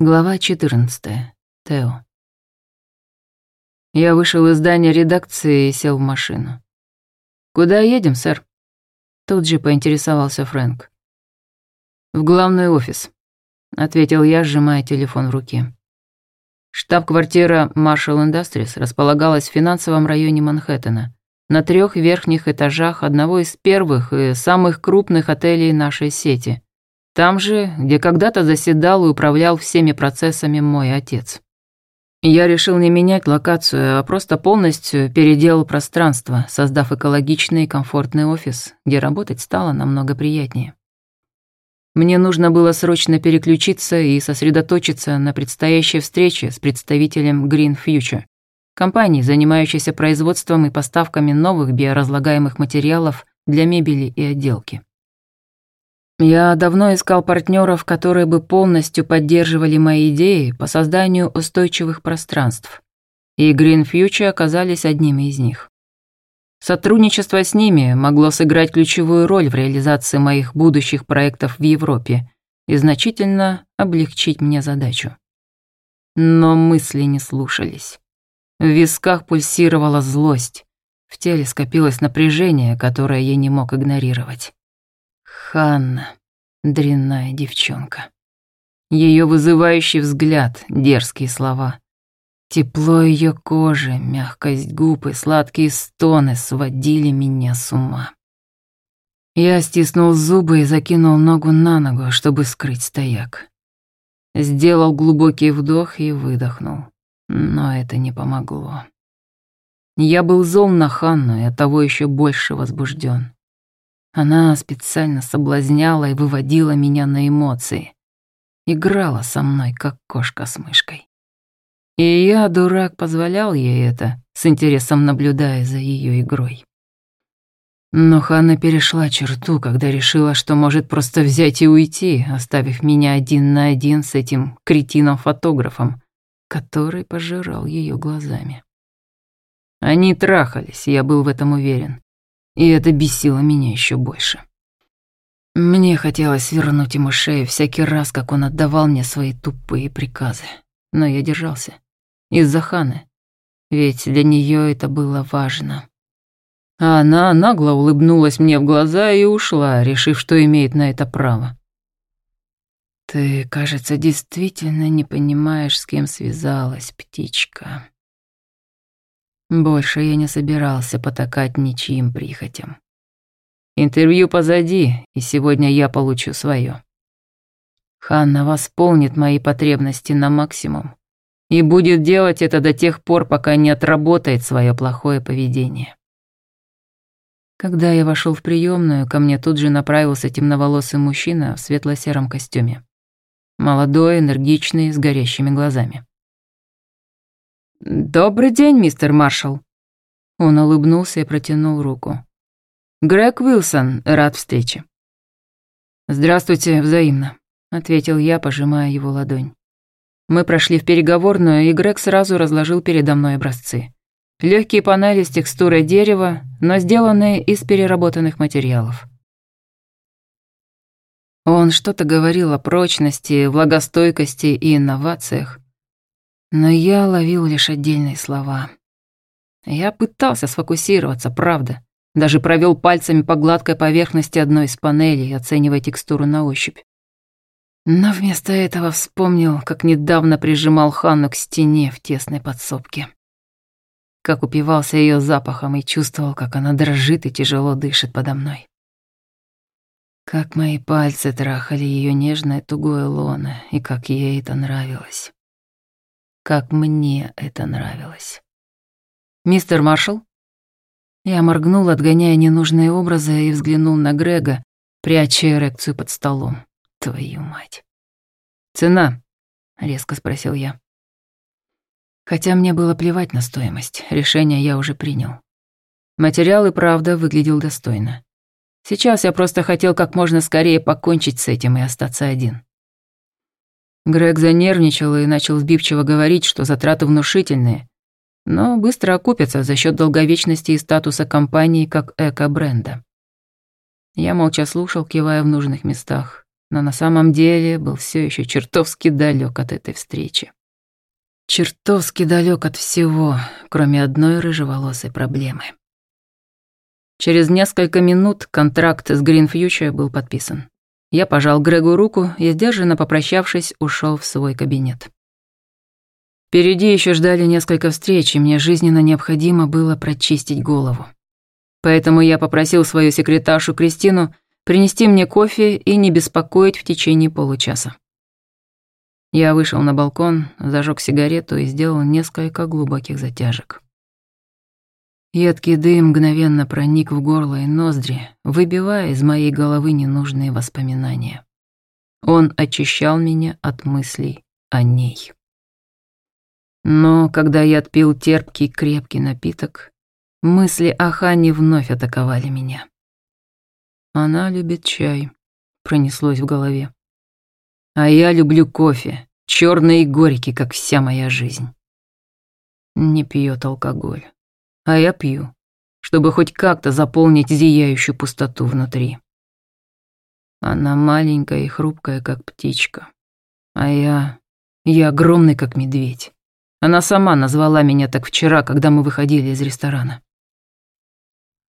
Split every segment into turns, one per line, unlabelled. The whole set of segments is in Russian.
Глава 14. Тео. Я вышел из здания редакции и сел в машину. «Куда едем, сэр?» Тут же поинтересовался Фрэнк. «В главный офис», — ответил я, сжимая телефон в руке. Штаб-квартира Marshall Industries располагалась в финансовом районе Манхэттена, на трех верхних этажах одного из первых и самых крупных отелей нашей сети — там же, где когда-то заседал и управлял всеми процессами мой отец. Я решил не менять локацию, а просто полностью переделал пространство, создав экологичный и комфортный офис, где работать стало намного приятнее. Мне нужно было срочно переключиться и сосредоточиться на предстоящей встрече с представителем Green Future, компании, занимающейся производством и поставками новых биоразлагаемых материалов для мебели и отделки. Я давно искал партнеров, которые бы полностью поддерживали мои идеи по созданию устойчивых пространств. И Green Future оказались одними из них. Сотрудничество с ними могло сыграть ключевую роль в реализации моих будущих проектов в Европе и значительно облегчить мне задачу. Но мысли не слушались. В висках пульсировала злость, в теле скопилось напряжение, которое я не мог игнорировать. Ханна, дрянная девчонка. Ее вызывающий взгляд, дерзкие слова. Тепло ее кожи, мягкость губ и сладкие стоны сводили меня с ума. Я стиснул зубы и закинул ногу на ногу, чтобы скрыть стояк. Сделал глубокий вдох и выдохнул, но это не помогло. Я был зол на Ханну и оттого еще больше возбужден. Она специально соблазняла и выводила меня на эмоции. Играла со мной, как кошка с мышкой. И я, дурак, позволял ей это, с интересом наблюдая за ее игрой. Но Ханна перешла черту, когда решила, что может просто взять и уйти, оставив меня один на один с этим кретином-фотографом, который пожирал ее глазами. Они трахались, я был в этом уверен и это бесило меня еще больше. Мне хотелось вернуть ему шею всякий раз, как он отдавал мне свои тупые приказы. Но я держался. Из-за Ханы. Ведь для нее это было важно. А она нагло улыбнулась мне в глаза и ушла, решив, что имеет на это право. «Ты, кажется, действительно не понимаешь, с кем связалась, птичка», больше я не собирался потакать ничьим прихотям. Интервью позади, и сегодня я получу свое. Ханна восполнит мои потребности на максимум и будет делать это до тех пор, пока не отработает свое плохое поведение. Когда я вошел в приемную, ко мне тут же направился темноволосый мужчина в светло-сером костюме. Молодой, энергичный, с горящими глазами. «Добрый день, мистер Маршалл». Он улыбнулся и протянул руку. «Грег Уилсон, рад встрече». «Здравствуйте, взаимно», — ответил я, пожимая его ладонь. Мы прошли в переговорную, и Грег сразу разложил передо мной образцы. Легкие панели с текстурой дерева, но сделанные из переработанных материалов. Он что-то говорил о прочности, влагостойкости и инновациях. Но я ловил лишь отдельные слова. Я пытался сфокусироваться, правда. Даже провел пальцами по гладкой поверхности одной из панелей, оценивая текстуру на ощупь. Но вместо этого вспомнил, как недавно прижимал Ханну к стене в тесной подсобке. Как упивался ее запахом и чувствовал, как она дрожит и тяжело дышит подо мной. Как мои пальцы трахали ее нежное тугое лоно, и как ей это нравилось. Как мне это нравилось. «Мистер Маршалл?» Я моргнул, отгоняя ненужные образы, и взглянул на Грега, пряча эрекцию под столом. Твою мать. «Цена?» — резко спросил я. Хотя мне было плевать на стоимость, решение я уже принял. Материал и правда выглядел достойно. Сейчас я просто хотел как можно скорее покончить с этим и остаться один. Грег занервничал и начал сбивчиво говорить, что затраты внушительные, но быстро окупятся за счет долговечности и статуса компании как эко-бренда. Я молча слушал, кивая в нужных местах, но на самом деле был все еще чертовски далек от этой встречи. Чертовски далек от всего, кроме одной рыжеволосой проблемы. Через несколько минут контракт с Green Future был подписан. Я пожал Грегу руку и, сдержанно попрощавшись, ушел в свой кабинет. Впереди еще ждали несколько встреч, и мне жизненно необходимо было прочистить голову. Поэтому я попросил свою секретаршу Кристину принести мне кофе и не беспокоить в течение получаса. Я вышел на балкон, зажег сигарету и сделал несколько глубоких затяжек. Едкий дым мгновенно проник в горло и ноздри, выбивая из моей головы ненужные воспоминания. Он очищал меня от мыслей о ней. Но когда я отпил терпкий крепкий напиток, мысли о Хане вновь атаковали меня. «Она любит чай», — пронеслось в голове. «А я люблю кофе, черный и горький, как вся моя жизнь». Не пьет алкоголь а я пью, чтобы хоть как-то заполнить зияющую пустоту внутри. Она маленькая и хрупкая, как птичка. А я... я огромный, как медведь. Она сама назвала меня так вчера, когда мы выходили из ресторана.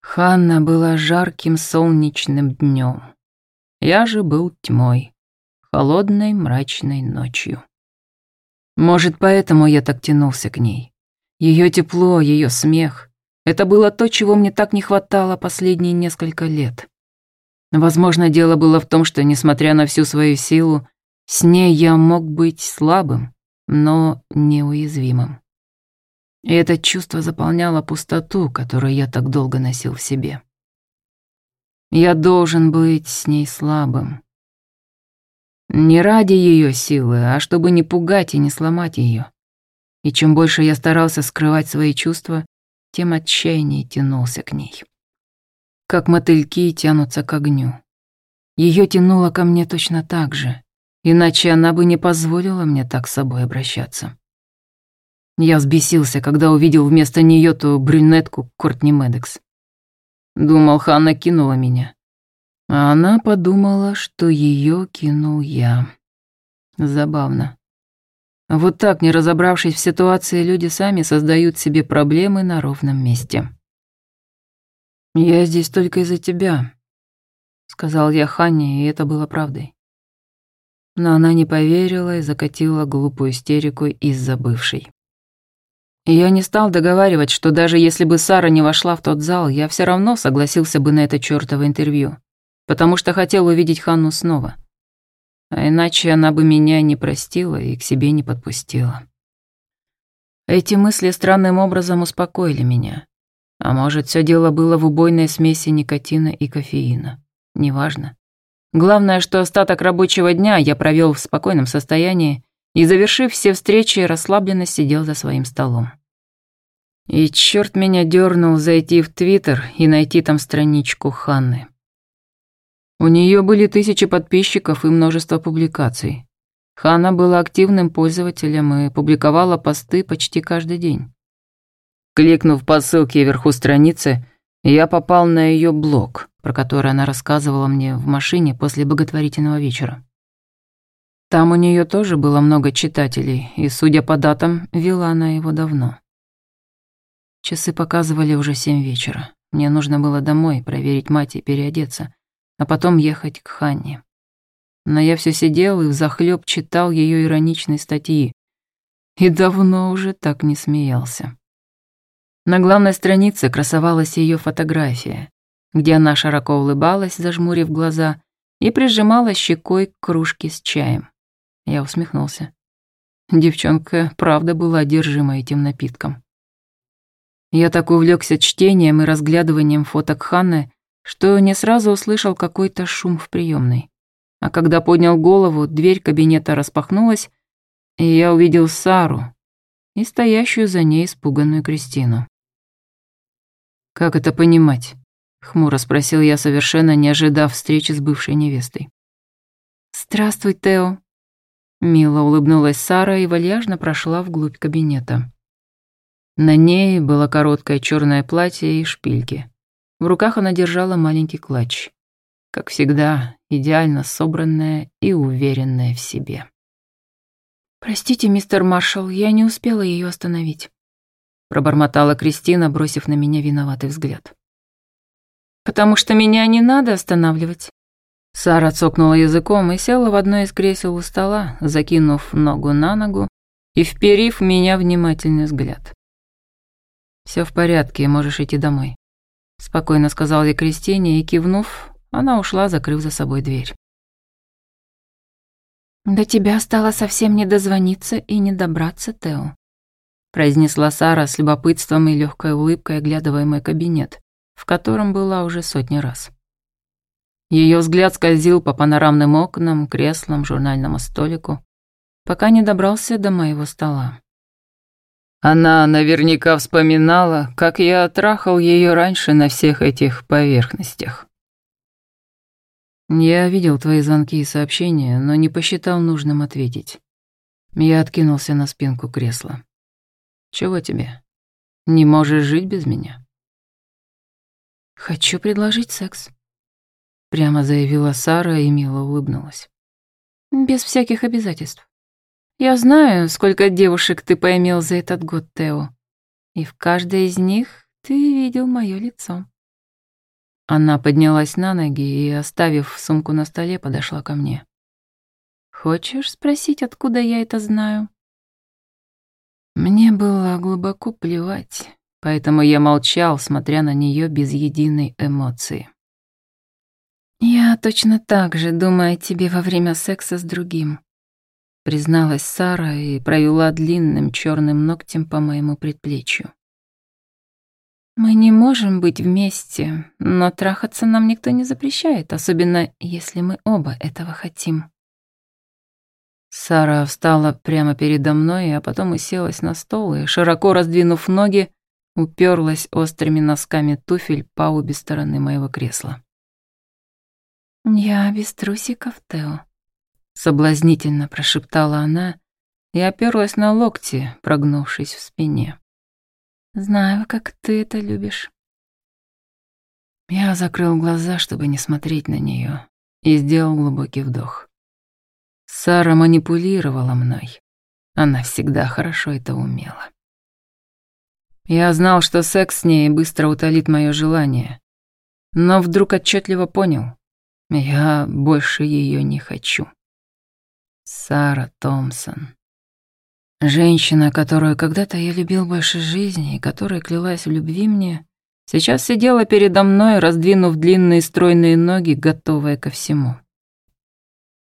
Ханна была жарким солнечным днем. Я же был тьмой, холодной мрачной ночью. Может, поэтому я так тянулся к ней. Ее тепло, ее смех, это было то, чего мне так не хватало последние несколько лет. Возможно, дело было в том, что, несмотря на всю свою силу, с ней я мог быть слабым, но неуязвимым. И это чувство заполняло пустоту, которую я так долго носил в себе. Я должен быть с ней слабым. Не ради ее силы, а чтобы не пугать и не сломать ее. И чем больше я старался скрывать свои чувства, тем отчаяннее тянулся к ней. Как мотыльки тянутся к огню. Ее тянуло ко мне точно так же, иначе она бы не позволила мне так с собой обращаться. Я взбесился, когда увидел вместо нее ту брюнетку Кортни Медекс. Думал, Ханна кинула меня. А она подумала, что ее кинул я. Забавно. Вот так, не разобравшись в ситуации, люди сами создают себе проблемы на ровном месте. «Я здесь только из-за тебя», — сказал я Ханне, и это было правдой. Но она не поверила и закатила глупую истерику из-за бывшей. Я не стал договаривать, что даже если бы Сара не вошла в тот зал, я все равно согласился бы на это чёртово интервью, потому что хотел увидеть Ханну снова. А иначе она бы меня не простила и к себе не подпустила. Эти мысли странным образом успокоили меня. А может, все дело было в убойной смеси никотина и кофеина. Неважно. Главное, что остаток рабочего дня я провел в спокойном состоянии и, завершив все встречи, расслабленно сидел за своим столом. И черт меня дернул зайти в Твиттер и найти там страничку Ханны. У нее были тысячи подписчиков и множество публикаций. Хана была активным пользователем и публиковала посты почти каждый день. Кликнув по ссылке вверху страницы, я попал на ее блог, про который она рассказывала мне в машине после благотворительного вечера. Там у нее тоже было много читателей, и, судя по датам, вела она его давно. Часы показывали уже семь вечера. Мне нужно было домой проверить мать и переодеться а потом ехать к Ханне. Но я все сидел и взахлеб читал ее ироничные статьи. И давно уже так не смеялся. На главной странице красовалась ее фотография, где она широко улыбалась, зажмурив глаза, и прижимала щекой к кружке с чаем. Я усмехнулся. Девчонка правда была одержима этим напитком. Я так увлекся чтением и разглядыванием фоток Ханны, что не сразу услышал какой-то шум в приемной. А когда поднял голову, дверь кабинета распахнулась, и я увидел Сару и стоящую за ней испуганную Кристину. «Как это понимать?» — хмуро спросил я, совершенно не ожидав встречи с бывшей невестой. «Здравствуй, Тео». Мило улыбнулась Сара и вальяжно прошла вглубь кабинета. На ней было короткое черное платье и шпильки. В руках она держала маленький клатч. Как всегда, идеально собранная и уверенная в себе.
«Простите, мистер Маршалл, я не успела ее остановить», пробормотала Кристина, бросив на меня виноватый взгляд. «Потому что меня не надо останавливать».
Сара цокнула языком и села в одно из кресел у стола, закинув ногу на ногу и вперив меня внимательный взгляд. Все в порядке, можешь идти домой», — спокойно сказал я Кристине и, кивнув, она ушла, закрыв за собой дверь.
«До тебя стало совсем не дозвониться и не добраться, Тео», произнесла Сара с любопытством и легкой улыбкой, оглядывая мой кабинет, в котором была уже сотни раз. Ее взгляд скользил по панорамным окнам, креслам, журнальному столику, пока не добрался до моего стола. Она наверняка вспоминала, как я трахал ее раньше на всех этих поверхностях. Я видел твои звонки и сообщения, но не посчитал нужным ответить. Я откинулся на спинку кресла. Чего тебе? Не можешь жить без меня? Хочу предложить секс. Прямо заявила Сара и мило улыбнулась. Без всяких обязательств. Я знаю, сколько девушек ты поимел за этот год, Тео. И в каждой из них ты видел мое лицо.
Она поднялась на ноги и, оставив сумку на столе, подошла ко мне.
«Хочешь спросить, откуда я это знаю?»
Мне было глубоко плевать, поэтому я молчал, смотря на нее без единой эмоции.
«Я точно так же думаю о тебе во время секса с другим», призналась Сара и провела длинным черным ногтем по моему предплечью. «Мы не можем быть вместе, но трахаться нам никто не запрещает, особенно если мы оба этого хотим».
Сара встала прямо передо мной, а потом уселась на стол и, широко раздвинув ноги, уперлась острыми носками туфель по обе стороны моего кресла.
«Я без трусиков, Тео», —
соблазнительно прошептала она и оперлась на локти, прогнувшись в спине.
«Знаю, как ты это любишь».
Я закрыл глаза, чтобы не смотреть на нее, и сделал глубокий вдох. Сара манипулировала мной. Она всегда хорошо это умела. Я знал, что секс с ней быстро утолит мое желание, но вдруг отчетливо понял, я больше ее не хочу. Сара Томпсон. Женщина, которую когда-то я любил больше жизни и которая клялась в любви мне, сейчас сидела передо мной, раздвинув длинные стройные ноги, готовая ко всему.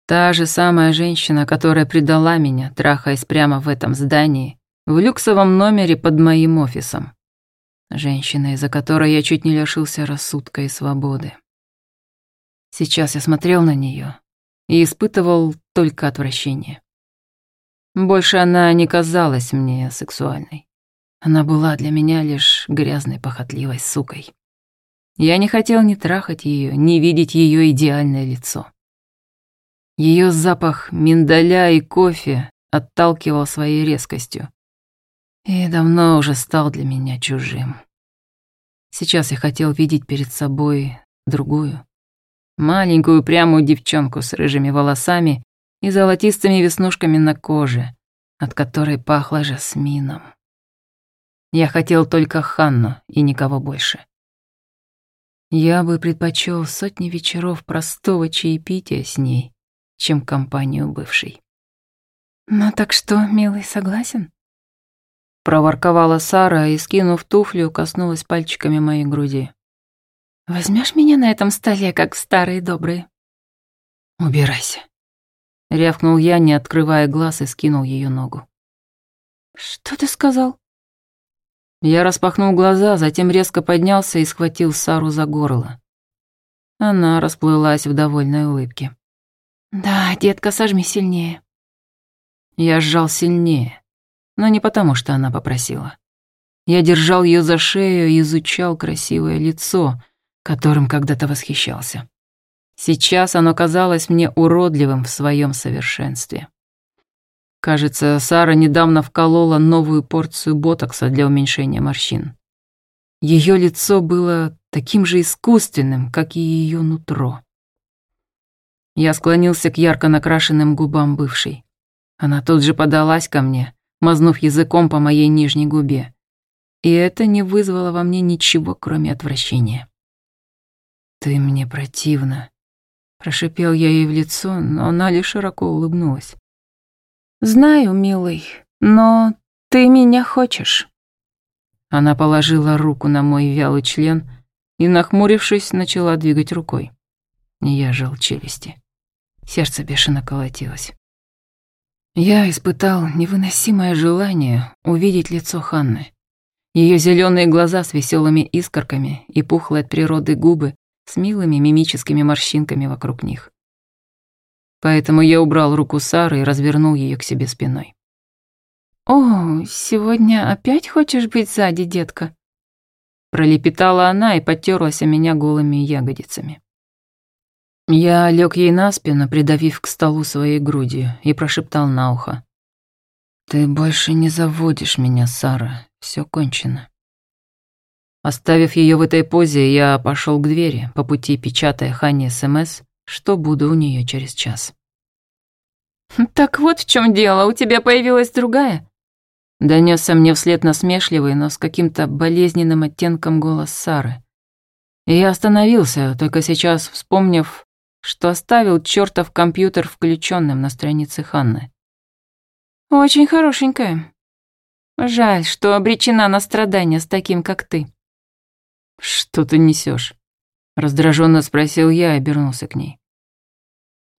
Та же самая женщина, которая предала меня, трахаясь прямо в этом здании, в люксовом номере под моим офисом. Женщина, из-за которой я чуть не лишился рассудка и свободы. Сейчас я смотрел на нее и испытывал только отвращение. Больше она не казалась мне сексуальной. Она была для меня лишь грязной, похотливой сукой. Я не хотел ни трахать ее, ни видеть ее идеальное лицо. Ее запах миндаля и кофе отталкивал своей резкостью. И давно уже стал для меня чужим. Сейчас я хотел видеть перед собой другую. Маленькую прямую девчонку с рыжими волосами и золотистыми веснушками на коже, от которой пахло жасмином. Я хотел только Ханну и никого больше. Я бы предпочел сотни вечеров простого чаепития с ней, чем компанию бывшей.
«Ну так что, милый, согласен?»
Проворковала Сара и, скинув туфлю, коснулась пальчиками моей груди.
Возьмешь меня на этом столе, как старые добрые?»
«Убирайся», — рявкнул я, не открывая глаз, и скинул ее ногу.
«Что ты сказал?»
Я распахнул глаза, затем резко поднялся и схватил Сару за горло. Она расплылась в довольной улыбке.
«Да, детка, сожми сильнее».
Я сжал сильнее, но не потому, что она попросила. Я держал ее за шею и изучал красивое лицо, которым когда-то восхищался. Сейчас оно казалось мне уродливым в своем совершенстве. Кажется, Сара недавно вколола новую порцию ботокса для уменьшения морщин. Ее лицо было таким же искусственным, как и ее нутро. Я склонился к ярко накрашенным губам бывшей. Она тут же подалась ко мне, мазнув языком по моей нижней губе. И это не вызвало во мне ничего, кроме отвращения. «Ты мне противна», — прошипел я ей в лицо, но она лишь широко улыбнулась.
«Знаю, милый, но ты меня хочешь».
Она положила руку на мой вялый член и, нахмурившись, начала двигать рукой. Я жал челюсти. Сердце бешено колотилось. Я испытал невыносимое желание увидеть лицо Ханны. Ее зеленые глаза с веселыми искорками и пухлые от природы губы с милыми мимическими морщинками вокруг них. Поэтому я убрал руку Сары и развернул ее к себе спиной.
«О, сегодня опять хочешь быть сзади, детка?»
Пролепетала она и потерлась о меня голыми ягодицами. Я лег ей на спину, придавив к столу своей грудью, и прошептал на ухо. «Ты больше не заводишь меня, Сара, все кончено». Оставив ее в этой позе, я пошел к двери, по пути печатая Хане СМС, что буду у нее через час.
«Так вот в чем дело, у тебя появилась другая?»
Донесся мне вслед насмешливый, но с каким-то болезненным оттенком голос Сары. И я остановился, только сейчас вспомнив, что оставил чертов компьютер включенным на странице Ханны.
«Очень хорошенькая. Жаль, что обречена на страдания с таким, как ты».
«Что ты несешь? раздраженно спросил я и обернулся к ней.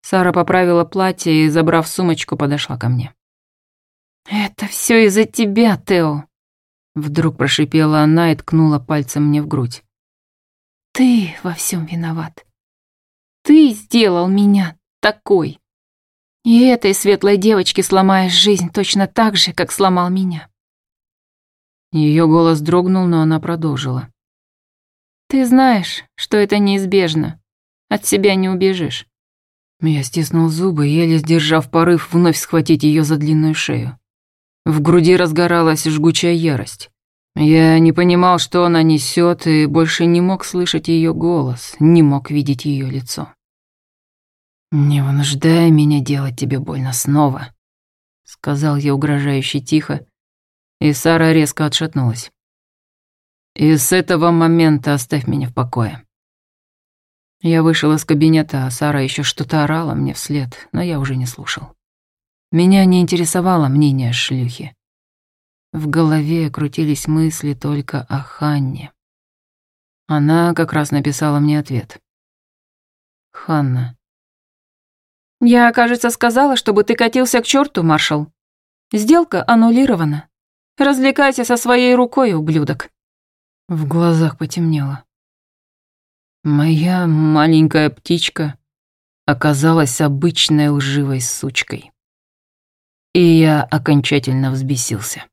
Сара поправила платье и, забрав сумочку, подошла ко мне.
«Это все из-за тебя, Тео», — вдруг прошипела она и ткнула пальцем мне в грудь. «Ты во всем виноват. Ты сделал меня такой. И этой светлой девочке сломаешь жизнь точно так же, как сломал меня».
Ее голос дрогнул, но она продолжила.
«Ты знаешь, что это неизбежно. От себя не убежишь».
Я стиснул зубы, еле сдержав порыв вновь схватить ее за длинную шею. В груди разгоралась жгучая ярость. Я не понимал, что она несет, и больше не мог слышать ее голос, не мог видеть ее лицо. «Не вынуждай меня делать тебе больно снова», — сказал я угрожающе тихо, и Сара резко отшатнулась. «И с этого момента оставь меня в покое». Я вышел из кабинета, а Сара еще что-то орала мне вслед, но я уже не слушал. Меня не интересовало мнение шлюхи. В голове крутились мысли только о Ханне. Она как раз написала мне ответ. «Ханна,
«Я, кажется, сказала, чтобы ты катился к черту, маршал. Сделка аннулирована. Развлекайся со своей рукой, ублюдок».
В глазах потемнело. Моя маленькая птичка оказалась обычной лживой сучкой. И я окончательно взбесился.